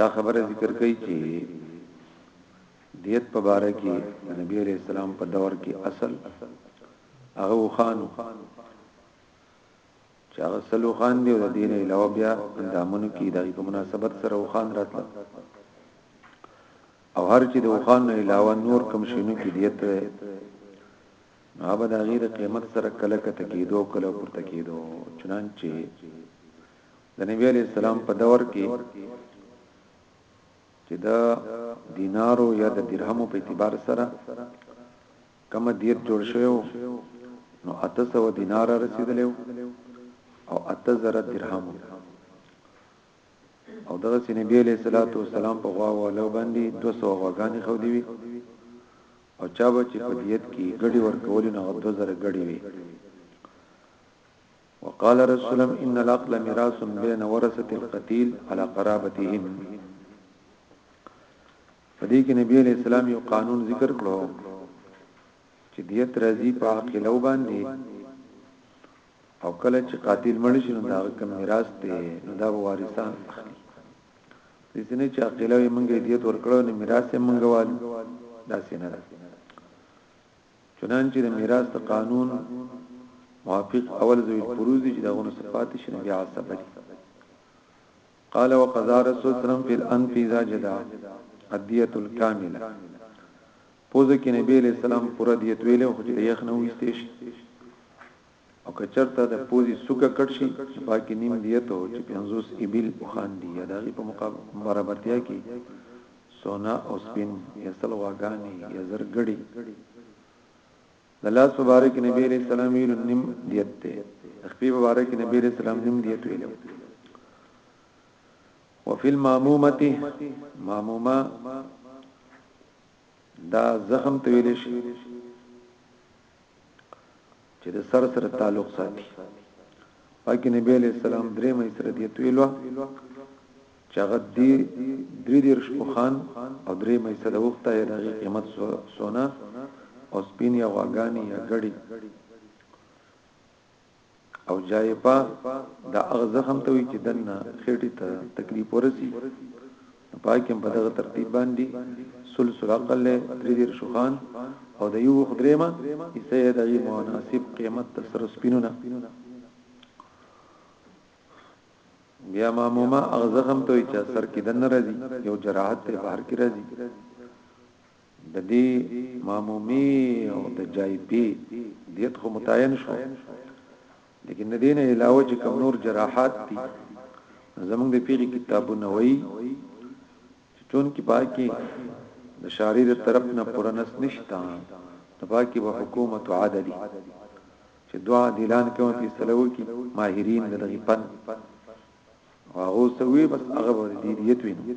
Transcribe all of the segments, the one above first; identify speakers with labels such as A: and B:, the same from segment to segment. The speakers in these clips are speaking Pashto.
A: دا خبره ذکر کوي چې دیت په باره کې د نبی عليه السلام په دور کې اصل هغه وخانو چې هغه سلو خان دی او د دین علاوه بیا اندامونو کې دغه په مناسبت سره وخان راتله او هر چې د وخان نه علاوه نور کم شینو کې دیت نو به د غیر قیمت سره کله کته کېدو کله پورته کېدو چنانچه د نبی علی السلام په دور کې چې د دینارو یا د درهمو په اعتبار سره کم دیت جوړ شوی نو اته سو دینار رسیدلی او اته زره درهم او دغه سینې بي له صلوات و سلام په غوا او لو باندې 200 غواګانې خو دی وی او چا به چې په دیت کې غړي ورکول نه 2000 غړي وی وقال رسولم ان العقل ميراث بين ورثه القتيل على قرابتهم فدې کې نبی عليه السلام یو قانون ذکر کړو چې دیت راځي په عقلو باندې او کله چې قاتل مړ شي نو دا کوم میراث دی نو دا وارثان اخلي ځینې چې عقلو یې مونږه دیت ورکړو نو میراث یې مونږه والي دا سینه ده چنانچه د میراث د قانون موافق اول ذوی الفروض دي چې دغه نو صفات شي نو بیا عصبه دي قال وقضى رسول سلام فی الانف اذا جدا الدیه الكامله پوزه کې نبی علیہ السلام پر دیت ویلو خو چې یخ نه وستې شي او که چرته د پوزي څوکه کټ شي نو په کې نیم دیت او چې پنځوس ابل اوښان دي یا د هغې په برابرتیا کې سونه او سپین یا سل غواګانې یا زر ګړي د لاس مبارک نبی علیہ السلام ویل نیم دیت ته خپې مبارک نبی علیہ السلام نیم دیت ویل وفي المامومه مامومه دا زخم تویل شي چې د سر سره تعلق ساتي پاک نبی علیہ السلام درې مې سره دی تویلو چې هغه دی درې دیر شوخان او درې مې سره وخته یې د قیمت سونا او سپین یا غاګانی یا غړي او جایپا دا هغه زخم ته وی چې دنه خېټې ته تکلیف ورسی پاکم په دغه ترتیب باندې سلسل عقل له درې شوخان او د یو خدریمه ایسه د مناسب قیمت د سر سپینونه بیا معمومه اغه زخم ته چې سر کې دنه راځي یو جراحت ته بهر کې راځي ددې معمومي او د جايپي ديت خو متعين شو ليکن ددې نه علاوه چې کوم نور جراحات دي زمونږ د پیغي کتابونه وایي چې چون کې باقي د شاري د طرف نه پرنس نشتا نو باقي به حکومت عددي چې دعا دلان کوم په سلو کې ماهرین د دغه پن هغه سوي بس هغه ور دي ديت ویني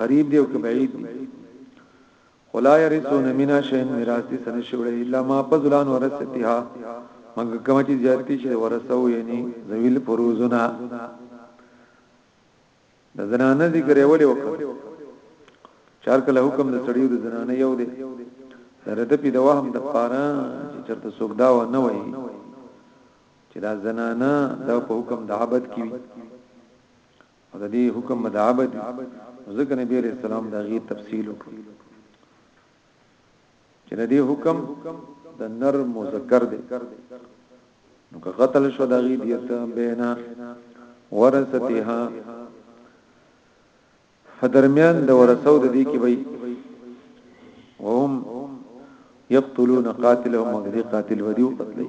A: قریب دی او که بعید دی خو لا یرثون منا شیء میراث دي سن شوړي الا ما فضلان ورثتها مګر کوم چې زیاتې شي ورثو یعنی ذویل فروزنا د زنانه ذکر یې ولې وکړ چار کله حکم د سړیو د زنانه یو دی سره د پی د وهم د پاره چې چرته څوک دا و نه وایي چې دا زنانه د په حکم د عبادت کې او د دې حکم به د عبد وي ځکه نبی عليه السلام دا غي تفصیل وکړ چې د دې حکم د نر مذکر دی نو که قتل شو د غي دیت بینا ورثتها فدرمیان د ورثو د دې کې وي وهم یقتلون قاتلهم وغدي قاتل ودیو قتلې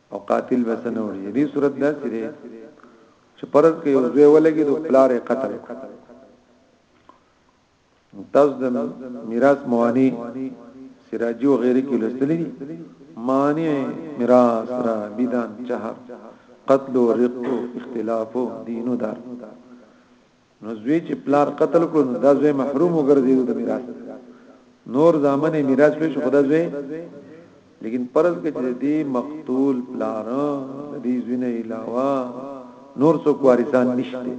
A: او قاتل بس نه وړي دې صورت دا سره چې پرز کې یو ځای ولګي د پلار قتل تاسو د میراث موانی سراجی او غیره کې لستلې دي معنی میراث را بدان چهار قتل و رق اختلاف و دین و دار نو زوی چې پلار قتل کړو نو دا زوی محروم وګرځیدو د میراث نور ځامن میراث پیش خدا زوی لیکن پرز کې چې دی مقتول پلار دی زوی نه علاوه نور څوک وارثان نشته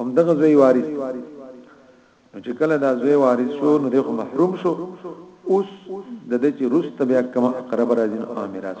A: هم دغه زوی وارث نو چې کله دا زوی وارث شو نو دغه محروم شو اوس د دې چې رست بیا کما اقرب راځي نو میراث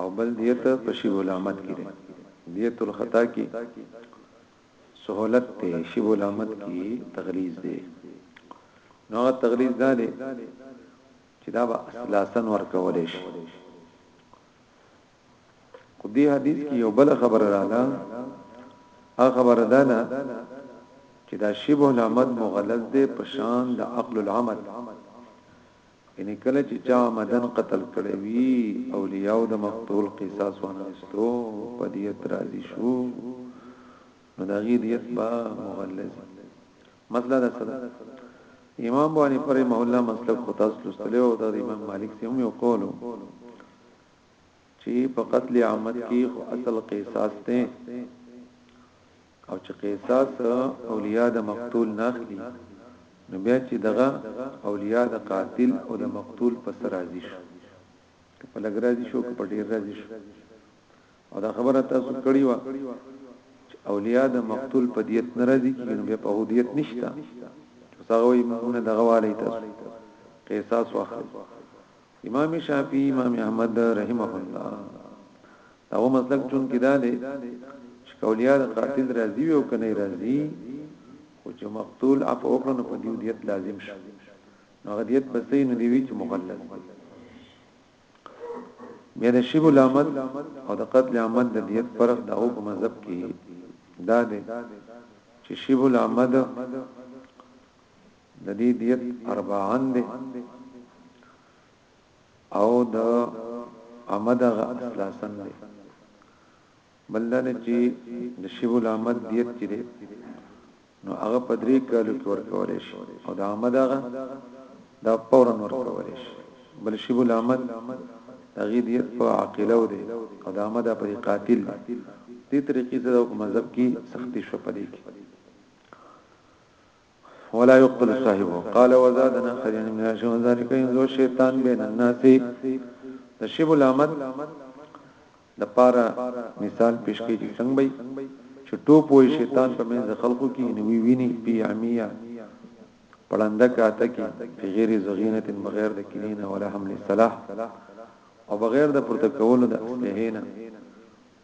A: او بل دیت په شیب الامت کی دی دیت الخطا کی سهولت ته شیب الامت کی تغلیظ دی نو هغه تغلیظ دا دی چې دا به اصلاسن ورکول شي خو دې حدیث کې یو بل خبر رااله هغه خبر ده نه چې دا شبه العمد مغلظ دی په شان د عقل العمد یعنی کله چې چا عمدن قتل کړی وی اولیاء د مقتول قصاص وانغستو په دیت راضی شو نو دا غی دیت با مغلظ مسله ده سره امام بوانی پر مولا مسلک خو تاسو لستلو او د امام مالک سیم یو قولو چې په قتل عامت کې خو اصل قصاص ته او چې قصاص اولیاء د مقتول نه اخلي نو بیا چې دغه اولیاء د قاتل او د مقتول په سر راضي شو که په لګ راضي شو که په ډیر راضي شو او دا خبره تاسو کړی و چې اولیاء د مقتول په دیت ناراضي کیږي نو بیا په هودیت نشتا چې څنګه وي موږ دغه والی تاسو قصاص واخلي امام شافعی امام احمد رحمه الله دا و مسلک چون کې دا دی چې کولیا د قاتل راضي او کنه راضي خو چې مقتول اف وکړو نو په دې دیت لازم شي نو غدیت بسې نو دی وی چې مخلص بیا د شیب العمد او د قتل عمد د دیت فرق دا او په مذهب کې دا دی چې شیب العمد د دې دیت اربعا دی او د امدغه اصلاسن دی بلنه چې د شیب الامد دیت چې دی نو هغه په درې کالو کې ورکول شي او د امدغه دا فورا ورکول شي بل شیب الامد هغه دیت په عاقله دی او د امده په قاتل دی دې طریقې سره حکومت مذهب کې سختی شو پدې کې ولا يقتل صاحبه قال وزادنا خليل من عائشه وذلك ينزو شیطان بین الناس د شیب الامد د پارا مثال پیش کوي چې څنګه وي چې ټوپ وي شیطان په منځ خلقو کې نوی ویني پی عمیا پړنده کاته کې غیر زغینت بغیر د کلینه ولا حمل صلاح او بغیر د پرتکولو د اسلحه نه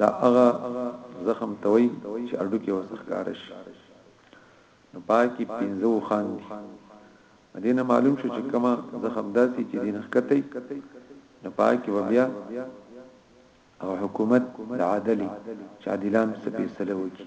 A: دا هغه زخم ته وایي چې اډوکی ورڅخه ښکاره شي نو پاکي پنځه وخان دي دینه معلوم شو چې کما زخم داسي چې دین خکته نو پاکي و بیا او حکومت د عادلې چې عادلان څه فیصله وکړي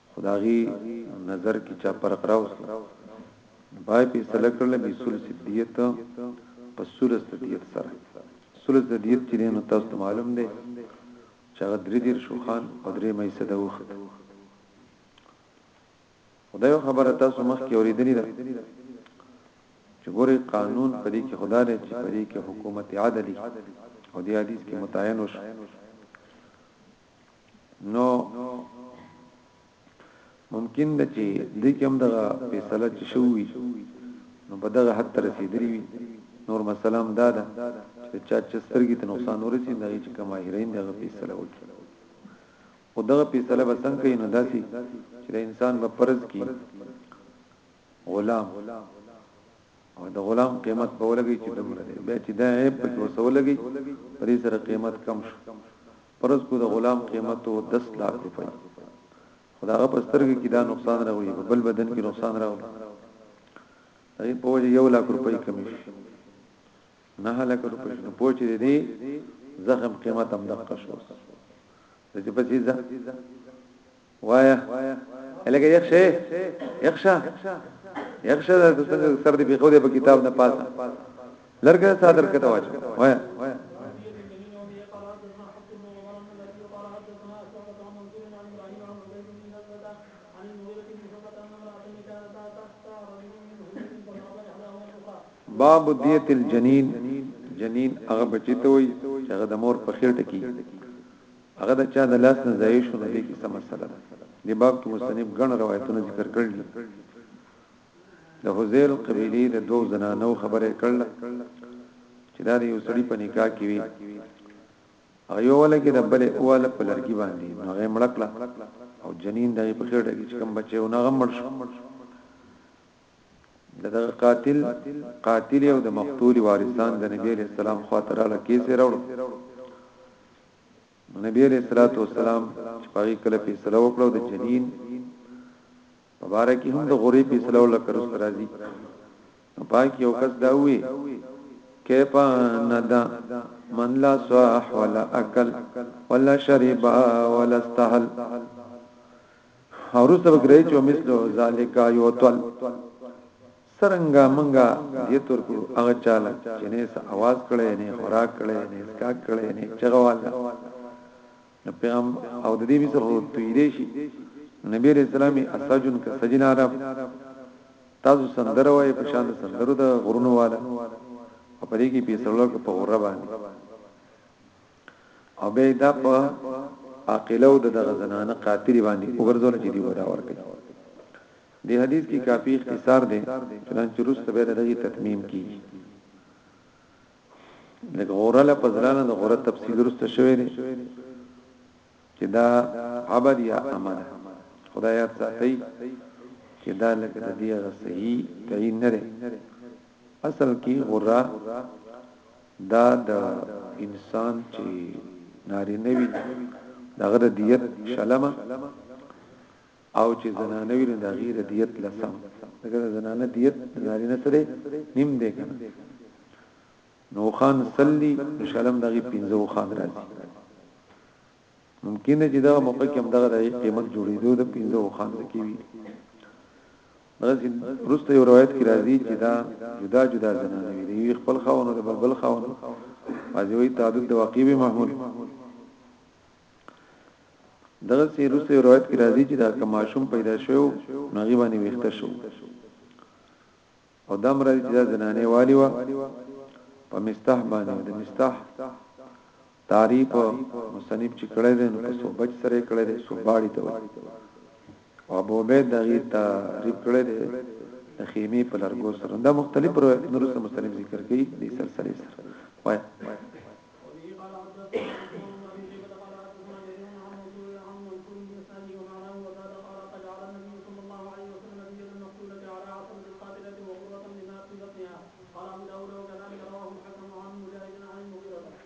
A: خو د هغه نظر کې چا فرق راوستو نو پای فیصله کړل به ثلث دیت په ثلث دیت سره ثلث دیت چې نو تاسو ته معلوم دی چې هغه درې دیر شوخان او درې مې صدا وخت خدای خبره تاسو مخ کې اوریدلې ده چې ګوري قانون په دې کې خدای دی چې په دې کې حکومت عادلې او دې حدیث کې متعین وشو نو ممکن ده چې دې کوم دغه فیصله چې شوې نو په دغه حد تر رسیدلی وي نور مسله هم دا ده چې چا چې سترګې ته نقصان ورسي نه چې کما هیرین دغه فیصله وکړي او دغه فیصله به څنګه کوي نو داسي چې د انسان په فرض کې غلام او د غلام قیمت په ولګي چې دومره دی بیا چې دا عیب په وسولګي پرې سره قیمت کم شو فرض کو د غلام قیمت او 10 لک روپۍ خو داغه په سترګې کې دا نقصان راوړي په بل بدن کې نقصان راوړي دغه په وجه یو لک روپۍ کمی شي نه لک روپۍ نه پوهچې دي زخم قیمت هم دقه شو د دې په ځای وایا الګه یخ شي یخ شه یخ شه د څنګه سر دی بيخو دی په کتاب نه پاسه لرګه صادر کته واچو وایا باب دیت الجنین جنین هغه بچی ته وای چې هغه د مور په خېټه کې هغه د چا د لاس نه ضایع شو نو دې کې څه مسله ده دې باب کې مصنف ګڼ روایتونه ذکر کړل دي د حذیل قبیلی د دوو زنانو خبره کړل چې دا یو سړی په نکاح کې وی هغه یو ولګي د بلې اواله په لرګي باندې نو هغه مړکړه او جنین دغه په خېټه کې کوم بچي او هغه مړ شو دغه قاتل قاتل او د مقتول وارثان د نبی له سلام خاطر له کیسه راوړو نو نبی علیہ الصلوۃ والسلام چې پاغي کله فیصله وکړو د جنین په باره کې هم د غوري فیصله ولکه رس راځي نو پاکي یو کس دا وی کیپا ندا من لا صاح ولا اکل ولا شربا ولا استحل اورسته وګرای چې مثلو ذالک یوتل څرنګه مونږه دیت ورکړو هغه چاله چې نه څه आवाज کړي نه خوراک کړي نه اسکا کړي نه چغوال نه پیغام او د دې مثال هو تویدې شي نبی رسول الله اساجن ک سجن عرب تاسو سندره وای په شان سندرو د غرونو والا په دې کې پیسلو په غره باندې او بیا یې دا په عاقله او دغه زنانه قاتلې باندې وګرځول چې دی ودا ورکړي د حدیث کې کافی اختصار دی چنانچه روس ته به دغه تتمیم کیږي د غورله په ځلانه د غوره تفصیل روسته شوی دی چې دا عبد یا امانه خدای یاد ساتي چې دا لکه د دې صحیح تعین نه اصل کې غره دا د انسان چې نارینه وي دغه د دیت شلمه او چې زنانه وي د غیر دیت لسم دغه زنانه دیت نارینه سره نیم دی کنه نو خان صلی شلم دغه 15 خان راځي ممکن ده چې دغه موقع کې هم دغه د قیمت جوړېدو د پنځه وخان کې وي دغه رسته یو روایت کې راځي چې دا جدا جدا زنانه وي دی خپل خاونو د بل خاونو باندې وي تعدد د واقع به محمول دغه سي رسته یو روایت کې راځي چې دا کماشوم پیدا شو نغي باندې وخته شو او دا مراد چې دا زنانه والی و په مستح باندې د مستح تعریف مصنف چې کړی دی نو په صوبج سره کړی دی صوباړي ته وایي او
B: ابو عبید دغه تعریف کړی دی د خیمه په لرګو سره دا مختلف روایت نور سره مصنف ذکر کړي د سلسله سره وایي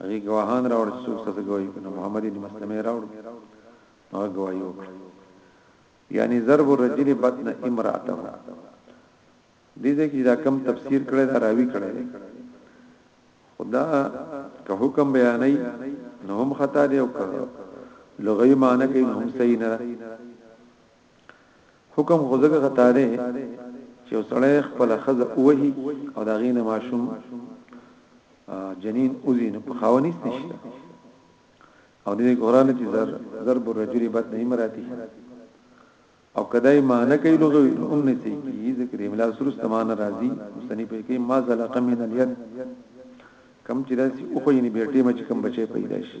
B: هغوی ګواهان راوړل چې څوک ستاسو ګواهي کوي نو محمد ابن مسلمه یې راوړو نو هغه ګواهي وکړه یعنی ضرب الرجل بطن امراته دې دې کې دا کم تفسیر کړی دا راوی کړی خدا که حکم بیانای نو هم خطا دی او که لغوی معنی کوي نو هم صحیح نه حکم خو ځکه خطا دی چې وسړی خپل خزه وهي او دا غینه ماشوم جنین اوزین په خاونیس نشته او دې قران چې زر ضرب الرجل بد نه مراتی او کدای معنی کوي لغه هم نه سي کی ذکر املا سر استمان راضي مستنی په کې ما زلق من اليد کم چې داسي او خو یې بیرته مچ کم بچي پیدا شي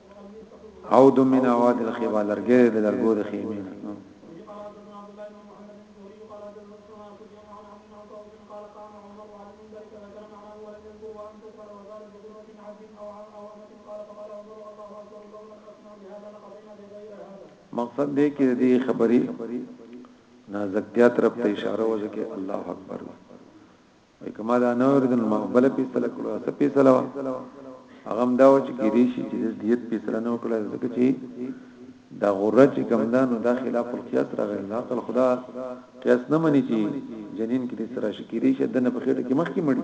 B: او دو من اواد الخیبه لرګی د لرګو د خیمه مقصد دی کې د دې خبرې نازکتیا طرف ته اشاره وځکه الله اکبر وای کما دا نه ورته نو ما بل فیصله کړو څه فیصله وا هغه هم دا و چې کېدې شي چې د دیت فیصله نه وکړه ځکه چې دا غره چې کوم دا نو دا خلاف القياس راغلی نه عقل خدا قياس نه مني چې جنين کې سره شي کې دي شدنه په خېټه کې مخ کې مړي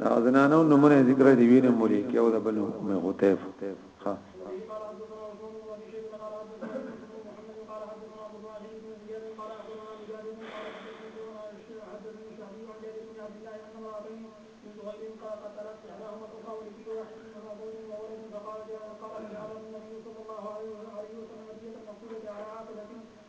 B: او زنانو نمونه ذکر دی وینه مولي کې او د بل مې غتیف ها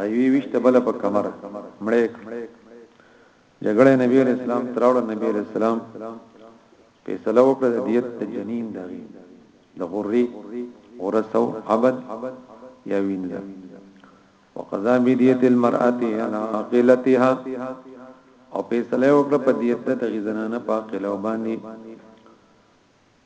B: ایوی وشته بل په کمر مړې
A: جګړه نبی علیہ السلام تراوړ نبی علیہ السلام فیصله وکړه د دیت د جنین دغی د غری ورسو عبد یا وینځه وقضا بدیت المرأه انا عقلتها او فیصله وکړه په دیت د غزنانه په قلو باندې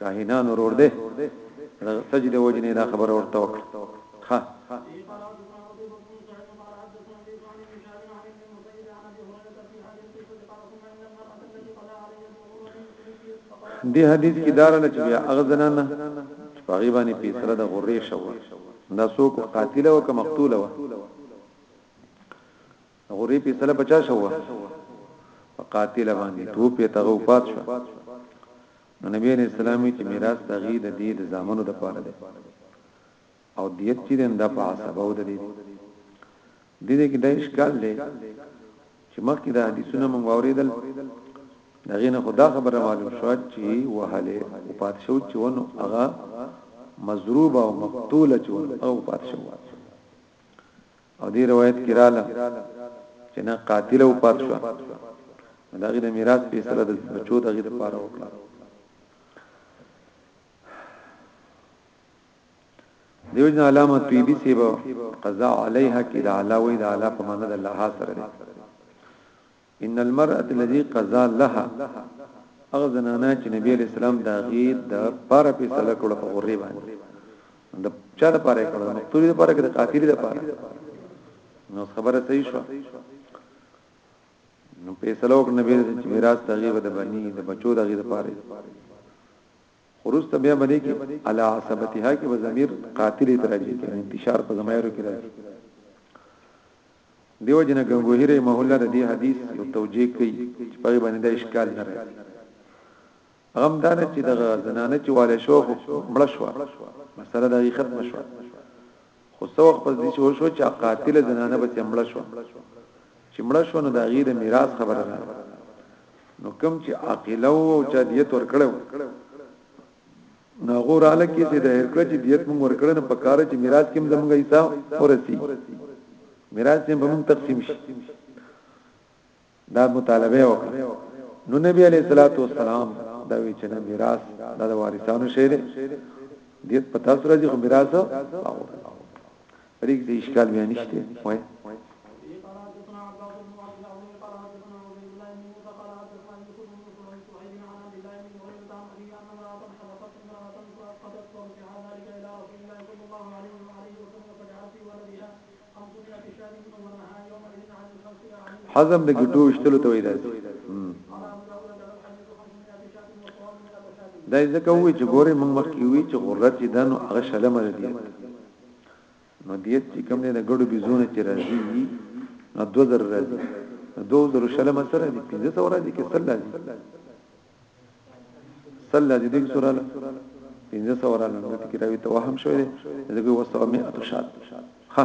A: کاهنان ورور دی سجده وجنه دا خبر ورته وکړه ها دی حدیث کې دارنه چې بیا اغزنان پاغي باندې پیسره د غورې شو دا څوک قاتل او که مقتول و غوري په سره بچا شو په قاتل باندې ټوپ یې تغو پات شو نو نبی علیہ السلام چې میراث دغې د دې د زامنو د پاره ده او دیت چې د په عصبه و د دې دې دې کې د اشکال لې چې مخکې د حدیثونو مونږ اوریدل دغه نه خدا خبره معلوم شو چې وهله او پات شو چې ونه هغه مضروب او مقتول چې او پات شو او دې روایت کې رااله چې نه قاتل او پات شو دا غي د میراث په سره د بچو دغه د پاره وکړه دیو جن علامه طیبی سیب قضا علیها کی دا علاوه دا علا په معنا د الله سره دی ان المرأه الذي قضا لها هغه زنانه چې نبی علیہ السلام دا غي د پاره په سره کړو په غری باندې د چا د پاره کړو مقتول د پاره کړو قاتل د پاره نو خبره صحیح شو نو په سلوک نبی چې میراث تغیب د بنی د بچو د غي د پاره خو وروسته بیا به دې کې علی عصبتها کې به ضمیر قاتل ته راځي چې انتشار په ضمایرو کې راځي دیو جن غنگوهی رحمه الله د دې حدیث یو توجیه کوي چې په باندې د اشکال نه راځي غم دانه چې د زنانه چې والي شو مړ شو مسله د ختم شو خو څه وخت پس دې شو شو چې قاتل زنانه به سمړه شو چې مړه شو نو دا غي د میراث خبره ده نو کوم چې عاقله او چا دیت ور کړو نو غوراله کې چې د هرکړه چې دیت موږ ور کړنه په کار چې میراث کې زموږه حصہ ورسی میراث یې به موږ تقسیم شي دا مطالبه وکړه نو نبی علیہ الصلوۃ والسلام دا وی چې نه میراث دا د وارثانو شی دی دیت په تاسو راځي خو میراث ریګ دې اشکال بیا نشته وای حزم د ګټو وشتلو ته وای دا دا ځکه وی چې ګوره موږ مخکې وی چې غره چې دنو هغه شلمه دي نو دیت چې کوم نه د ګړو بيزونه چې راځي نو 2000 راځي 2000 شلمه سره دي 1500 راځي کې سره راځي سل د دې سره له پنځه سو را لاندې ټکی راوي ته وهم شوې ده دغه وسو مې اتو شات ها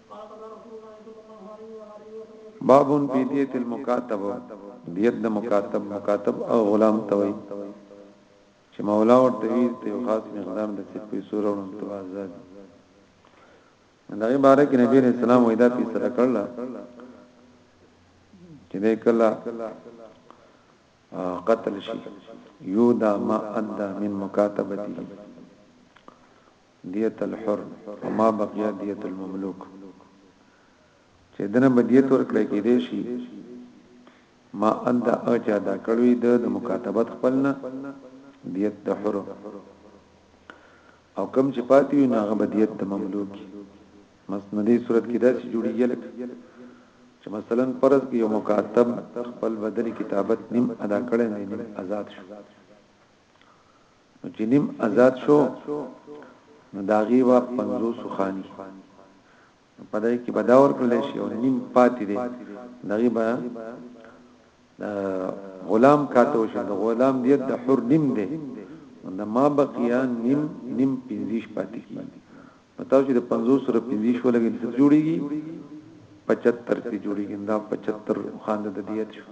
A: باب فی دیت المکاتب دیت د مکاتب مکاتب او غلام ته وای چې مولا ورته وی ته یو خاص مقدار د څه پیسو راوړم ته آزاد دا عبارت کې نبی رسول الله وای دا پیسه راکړل چې دې کله قتل شي یودا ما ادا من مکاتبته دية الحر وما بقي دية المملوک چې دنه بدیت ورکړی کې دی شي ما ادا اچا دا کړوي د مکاتبت خپلنا دیت د حر او کم چې پاتې وي ناغه بدیت د مملوک مسندې صورت کې دا چې جوړیږي لکه چې مثلا پرز کې یو مکاتب خپل بدل کتابت نیم ادا کړي نه نیم آزاد شو نو چې نیم آزاد شو نو دا غي وا 500 خاني په دای کې بداور کولای شي او نیم پاتې دی دغه به غلام کاته وشه د غلام دیت د حر نیم دی د ما بقیا نیم نیم پنځیش پاتې کی نو تاسو چې د 50 سره پنځیش ولګي څه جوړیږي 75 کې جوړیږي دا 75 خاند د دیت شو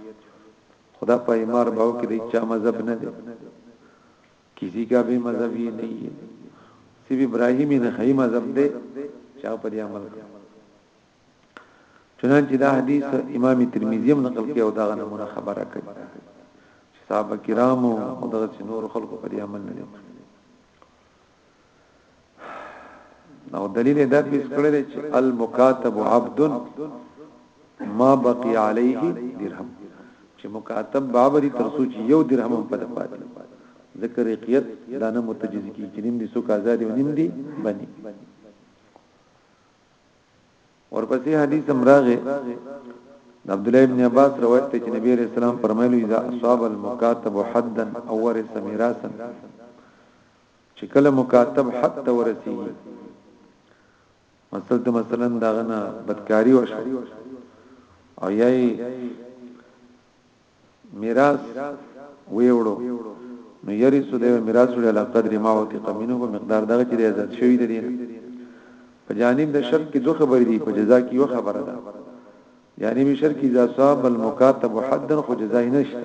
A: خدا په ایمار باو کې د چا مذهب نه دی کسی کا به مذهب یې نه یې سیب ابراهیمی نه خی مذهب دی چا په دې عمل کوي چنانچه دا حدیث امام ترمذی هم نقل کړي او دا غنمونه خبره کوي چې صحابه کرامو او دغه نور خلکو په دې عمل نه دي نو دلیل دا پیش کړل چې المکاتب عبد ما بقي عليه درهم چې مکاتب بابري تر سوچ یو درهم په پاتې ذکر قیت دا نه متجز کی چې نیم دي سو کا آزاد او نیم دي بني ورپسې حدیث امراغه عبد الله ابن عباس روایت ته چې نبی رسول الله فرمایلی اذا اصاب المکاتب حدا او ورث میراثا چې کله مکاتب حد ته ورسیږي مثلا مثلا داغه نه بدکاری وشو او یای میراث ویوړو نو یری سو د میراث وړي علا قدر ما وتی قمینو په مقدار دغه چې عزت شوی دی په جانب د شرط کې دوه خبرې دي په جزا کې یو خبره ده جانب شرط کې اذا صاب المکاتب حدا خو جزای نشته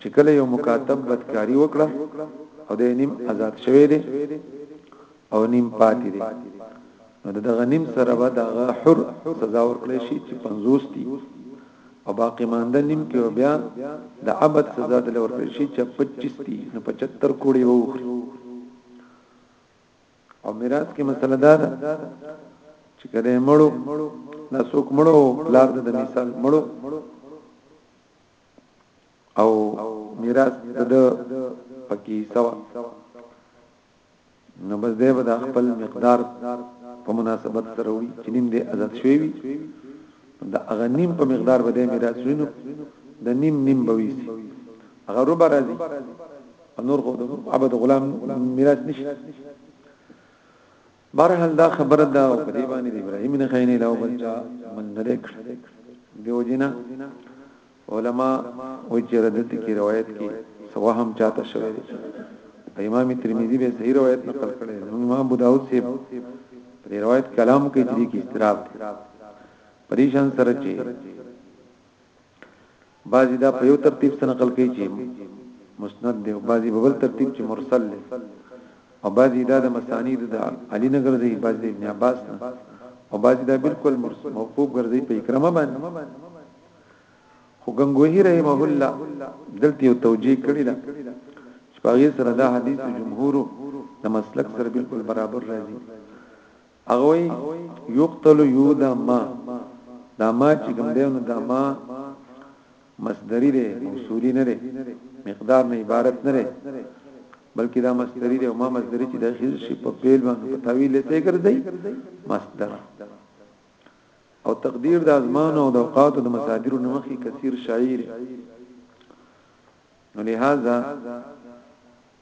A: چې کله یو مکاتب بدکاری وکړه او د نیم آزاد شوی دی او نیم پاتې دی نو د غنیم سره به د حر سزا ورکړي شي چې 50 دی او باقی مانده نیم کې بیا د عبد سزا د لور کړی شي چې 25 دی نو 75 کوړي وو او میراث کې مسله دا ده چې کله مړو لا څوک مړو لار د مثال مړو او میراث د پکې سوا نو بس دی به د خپل مقدار په مناسبت سره وي چې نیم دی آزاد شوی وي د هغه نیم په مقدار به د میراث وینو د نیم نیم به وي هغه ربع راځي نور خو د عبد غلام میراث نشي بهرحال دا خبره ده او په دې باندې د ابراهیم نه خاینه له بل چا من نه لیکل دیو جنا علما او چې ردت کی روایت کې سوا هم چاته شوی دی امام ترمذی به صحیح روایت نقل کړي امام ابو داود سے په روایت کلام کې چې کی استراب پریشان سره چې بعضی دا په یو ترتیب سره نقل کوي چې مسند دی او بعضی په بل ترتیب چې مرسل دی او بعضی دا د مسانید د علی نه ګرځي بعضی ابن عباس نه او بعضی دا بالکل موقوف ګرځي په اکرامه باندې خو غنگوهی رحمه الله دلته یو توجیه کړی دا چې په غیر سره دا حدیث جمهور د مسلک سره بالکل برابر راځي هغه وی یقتل یودا ما دا ما چې کوم دی نو دا ما مصدری دی موصولی نه دی مقدار نه عبارت نه دی بلکې دا مصدری دی او ما مصدری چې داخل شي په پیل باندې په تعویل ته ګرځي مصدر او تقدیر د ازمان او د اوقات د مصادر نمخي کثیر شاعر نو لہذا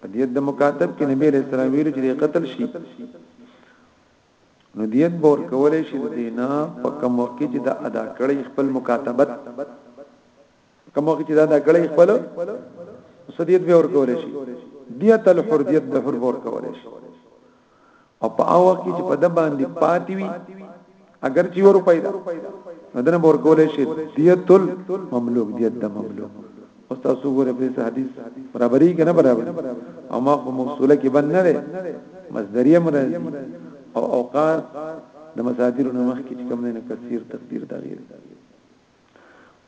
A: په دیت د مکاتب کې نبی علیہ السلام ویلو چې قتل شي نو دیت بور کولې شي د دینا په کوم وخت کې چې د ادا کړې خپل مکاتبت کوم وخت چې د ادا کړې خپل سدیت به ور کولې شي دیت الحر دیت د حر بور کولې شي او په هغه کې چې په د باندې پاتې وي اگر چې ور پیدا مدنه بور کولې شي دیتل مملوک دیت د مملوک او تاسو ګوره په حدیث برابرۍ کې نه برابر او ما په موصوله کې بند نه لري مصدریه مرضی او اوقات د مسادیرو نمخ کې کوم نه کثیر تقدیر تغیر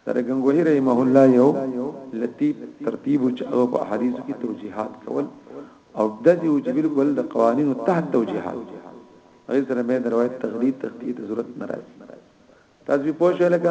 A: تر غنگوهی رحمه الله یو لطیف ترتیب چې هغه په حدیث کې توجیهات کول او داسې و چې بالکل د قوانینو تحت توجیهات هغه سره به د روایت تغلید تخطیه ته ضرورت نه راځي تاسو به پوه شئ لکه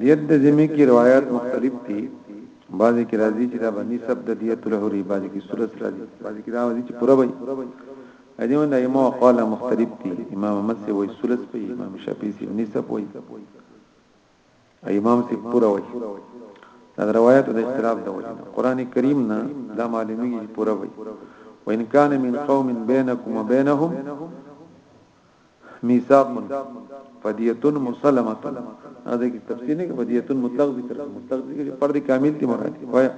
A: دیت د ذمه کی روایت مختلف دي بعضی کی راځي چې دا باندې سب د دیت له لري بعضی کی صورت راځي بعضی کی دا راځي چې پوره وي اجمه د ایمو قاله مختلف دي امام احمد سی وای صورت په امام شافعی سی نسب وای امام سی پوره وای دا روایت د اختلاف د وجه قران کریم نه دا معلومیږي پوره وای وان کان من قوم بینکم وبینهم میثاق فدیتون مسلمه دا کی تفسیر نه کې فدیتون مطلق ذکر مطلق ذکر فرد کامل تی مراد وایا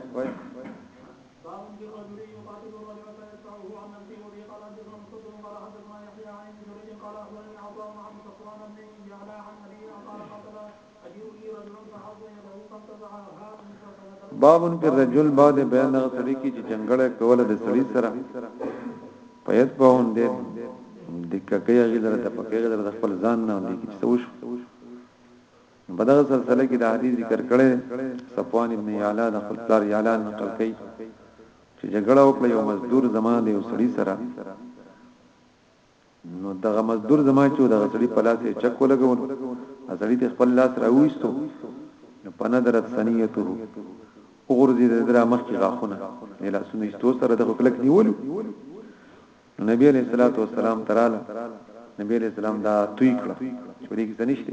A: بابن پر رجل بعد بیان دغه سړی کی چې جنگړه کوله د سړی سره پیت په هم دې د ککیا غیدره د پکې غیدره د خپل ځان نه دي چې څه وشو په دغه سلسله کې د حدیث ذکر کړي صفوان ابن یعلا د خپل پلار یعلا نقل کړي چې جګړه وکړه یو مزدور زمان دی او سړی سره نو دغه مزدور زما چې دغه سړي په لاس یې چک ولګول سړي ته خپل لاس راوېستو نو په نظرت سنیته وګورځي د درا مخ کې غاخونه نه لاسونه ایستو سره د خلک نیول نبی علیہ الصلوۃ والسلام تراله نبی علیہ السلام دا توی کړ چې دې کې څه نشته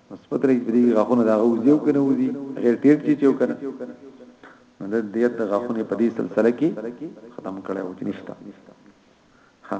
A: مثبت رئیس بری غاخونه دا غوځیو کنه وځي غیر ټیر چی چیو کنه نو د دیت د غاخونه په دې سلسله کې ختم کړي او نشته ها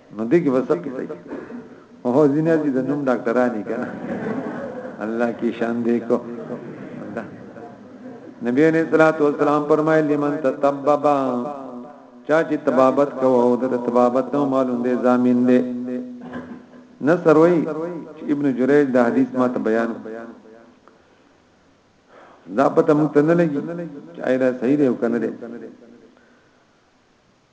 A: نو دې کې وسه کې سګي او ځینې دې د نوم ډاکټرانی کنه الله کې شان دې کو نبی علیہ الصلوۃ والسلام فرمایل لمن تطببا چا چې تبابت کوو او د تبابت نو معلوم دې ضامن دې نصر وای ابن جریج دا حدیث ما ته بیان دا پته مونږ ته نه لګي چې آیا صحیح دی او کنه دی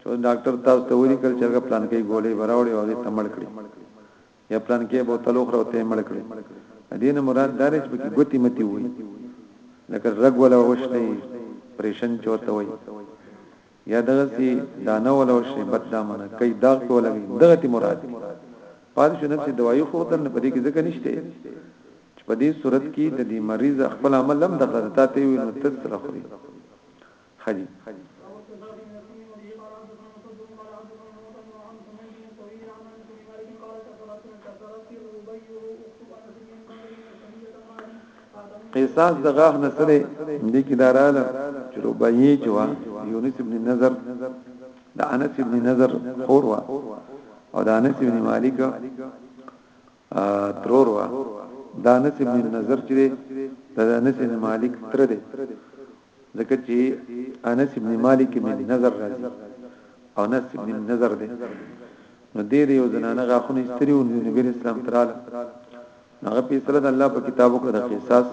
A: چه اوس ډاکټر تاسو ته ولیکل چه هغه پلانکی ګولۍ به راوړی او هغه ته مړ کړی یا پلانکی بوتل وخوره او ته مړ کړی دین مراد دا دی چې پکې ګوتی متی وای لکه رګ ولا وشلی پریشن چوته وای یا دغه سي دانه ولا وشلی بد دامنه کای داغ په لګي دغه تی مراد دی پاتې شو نفسي دوايي خو تل نه پدې کې ځکه نشته چې په دې صورت کې د دې مریض خپل عمل لم دغه ته وي نو تسره خوري ښه دي. قصاص د غاخ نه سره دې کې داراله چې ربعی چې وا یونس ابن نظر د انس ابن نظر خور وا او د انس ابن مالک ترور وا د انس ابن نظر چې د انس ابن مالک تر دې ځکه چې انس ابن مالک ابن نظر راځي او انس ابن نظر دی نو دې دې یو زنانه غاخونه استری او نبی اسلام تراله هغه په سره د الله په کتابو کې د قصاص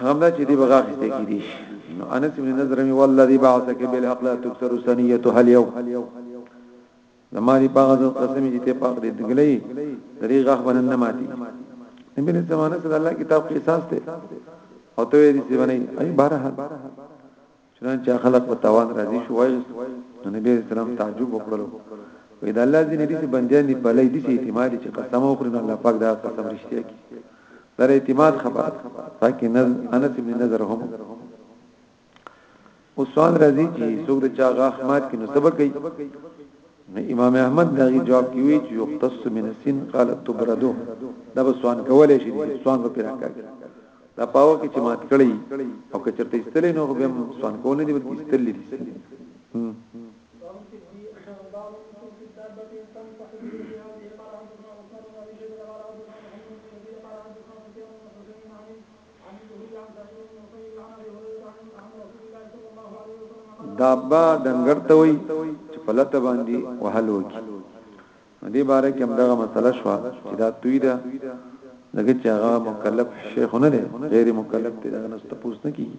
A: همدا چې دی بغا خسته کې دي نو انس ابن نظر می والذي بعثك بالحق لا تكسر ثنيته اليوم د ماری باغ د قسم چې ته پاک دې دګلې درې غاخ باندې نه ماتي نبی له زمانه صلی الله کتاب کې احساس ته او ته دې سی باندې ای بارحال چنانچه خلق په توان راضي شو وای نبی اسلام تعجب وکړلو وې دا الله دې دې بندیان دې بلې دې اعتماد چې قسم وکړي نو الله پاک دا قسم رښتیا کی در اعتماد خبر تاکي نز انس ابن نظر هم او سوال راځي چې څوک د چا غاخ مات کینو سبق کوي نو امام احمد دغه جواب کوي چې یختص من السن قال تبردو دا به سوان کولای شي سوان به پیرا کوي دا پاوه کې چې مات کړی او که چرته استلې نو به سوان کول نه دی بلکې استلې دي دابا دنګر ته وي چې په لته باندې وهلو کې دې باره کې هم دغه مسله شو چې دا توی ده لکه چې هغه مکلف شیخ نه دی غیر مکلف دی دا نه ستپوس نه کیږي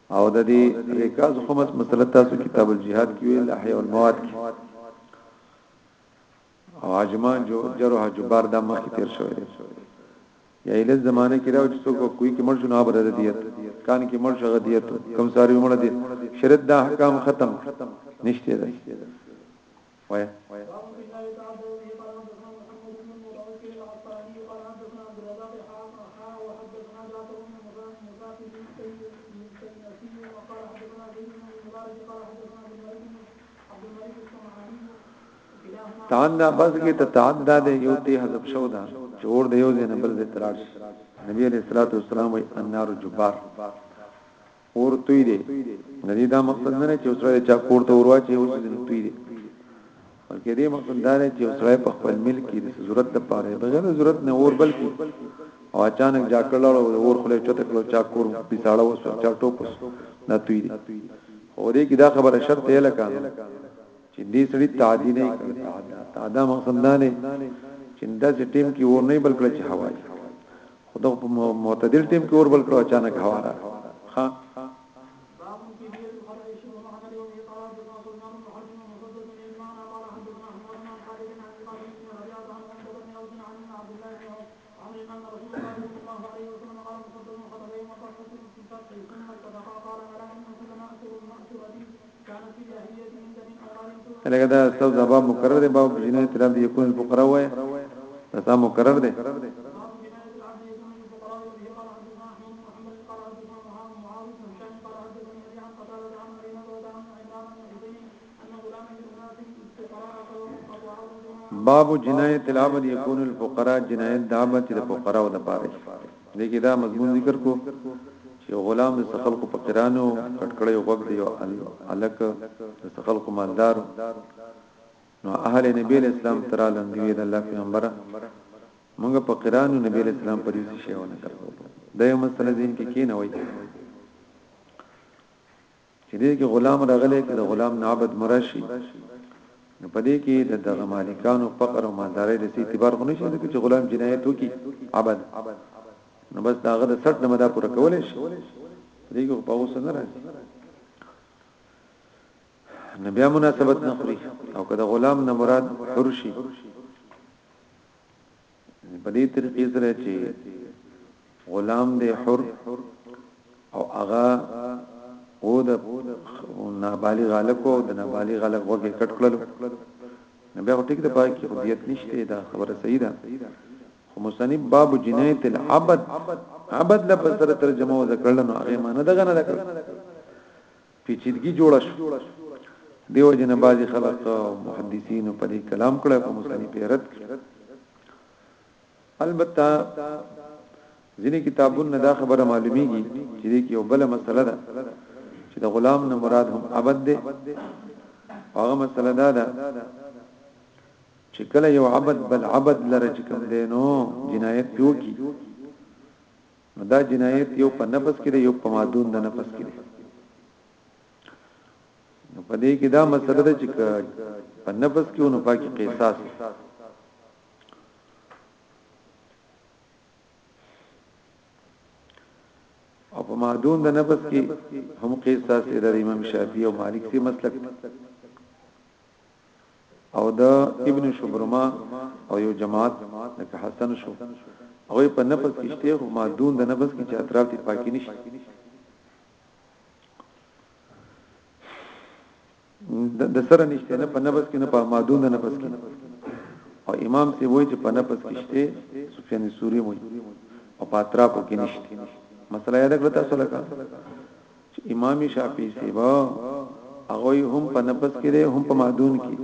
A: او د دې ریکاز خمس مسله تاسو کتاب الجهاد کې ویل احیاء المواد کې او اجمان جو جرح جبار د مخ تیر شوی دی یا اله زمانه کې راو چې څوک کوی کې مرشد نه بر دیت کان کې مرشد غدیت کم ساری مړ دی شرط د احکام ختم نشته دی وایه. تعدا بس کې ته تعدا د یو ته حذف شو دا جوړ دی یو ځنه بل ذکر نبی علیہ الصلوۃ والسلام وی النار جبار اور توی دی نه دی دا مقصد نه چې اوسره چا کور ته وروا چې اوس دې توی دی بلکې دې مقصد دا دی چې اوسره په خپل ملک کې د ضرورت د پاره بغیر ضرورت نه اور بلکې او اچانک جا کړل او اور خله چته کړو چا کور پیساړه وسو چا ټوپ نه توی دی او دې کې دا خبره شرط یې لکه چې دې سړي تعدی نه کوي تعدا مقصد نه نه چې داسې ټیم کې ور نه بلکې چې هوا خو دغه په معتدل ټیم کې اور بل کړو اچانک هوا را ها لکه دا سب زبا مقرر دی باب جنو اعتراف دی یکون الفقراء وای دا مقرر دی باب جنایت العبد یکون الفقراء جنایت د عبد د فقراء د پاره دې کې دا مضمون ذکر کړو چې یو غلام د خلکو فقیرانو کټکړې غوږ دی او الک د خلکو مالدار نو اهل نبی اسلام ترا لندوی د الله پیغمبره موږ فقیرانو نبی اسلام په دې شیونه کړو دا یو مسله ذهن کې کینوي چې دې کې غلام راغلی کړه غلام نعبد مرشي نو په دې کې د دغه مالکانو فقر او مالداري د سي اعتبار خو نشي ځکه چې غلام جنایت وکي عبد نو بس داغه د سټ نه مدا پوره کولې شي دې کې په اوسه نه راځي نو بیا مناسبت نه خوري او کله غلام نه مراد حرشي یعنی په دې طریقې سره چې غلام دې حر او هغه او د نابالغ غلکو د نابالغ غلک وګه کټ کړل نو بیا ټیک د پای کې خدیت نشته دا خبره صحیح ده خو مصنف باب جنایت العبد عبد لفظ سره ترجمه وکړل نو هغه معنی دغه نه کړ پیچیدګي جوړه شو دیو جن بعضی خلق محدثین په دې کلام کړه په مصنف رد البته ځینې کتابونه دا خبره معلومیږي چې دې کې یو بل مسله ده چې د غلام نه مراد هم عبد دی هغه مسله دا ده چې کله یو عبد بل عبد لره چې کوم دی نو جنایت پیو کی نو دا جنایت یو په نفس کې دی یو په مادون د نفس کې دی نو په دې کې دا مسله ده چې په نفس کې ونه پاکي قصاص او په معدون د نفس کې هم قصاص د امام شافعي او مالک سي مسلک او د ابن شبرما او یو جماعت لکه حسن شو هغه په نفس کې شته خو ما دون د نفس کې چې اطراف دي پاکي نشته د سره نشته نه په نفس کې نه په ما دون د نفس کې او امام سی وای چې په نفس کې شته سفیان سوری وای او په اطراف کې نشته مسله یاد کړئ تاسو لکه چې امام شافعي صیب هغه هم په نفس کې دی هم په معدون کې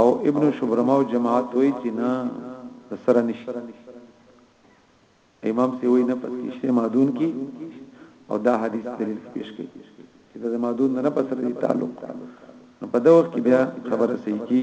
A: او ابن شبرمه او جماعت وایي چې نه سره نشته امام سی وی نه پس کیشته مادون کی او دا حدیث دلیل پیش کړي چې دا مادون نه پس لري تعلق نو په دا وخت کې بیا خبره صحیح کی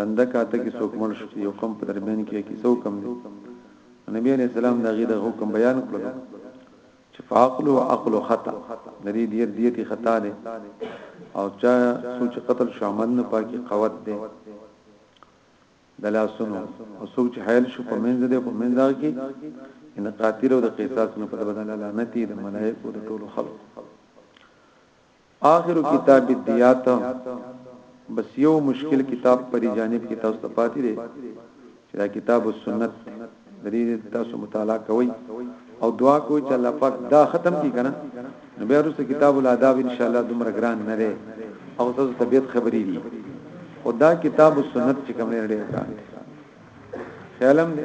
A: لنده کاته کې څوک مړ شو یو قوم په درمیان کې کیسه وکم دي نبی علیہ السلام دا غي د حکم بیان کړل چې فاقل او عقل خطا نری دیر دیتی خطا ده او چا سوچ قتل شامل نه پاکي قوت ده دلا سنو او سوچ حیل شو په منځ ده په منځ کې ان قاتل او د قصاص نه په بدل لعنتی د ملائکه د ټولو خلق آخر کتاب الدیات بس یو مشکل کتاب پری جانب کې تاسو ته پاتې دی چې دا کتاب السنت د دې تاسو مطالعه کوئ او دعا کوئ چې الله پاک دا ختم کړي کنه نو بیا وروسته کتاب الاداب ان شاء الله دومره ګران نه دی او تاسو طبيعت خبرې دي او دا کتاب السنت چې کوم نه ډېر ګران دی خیالم دی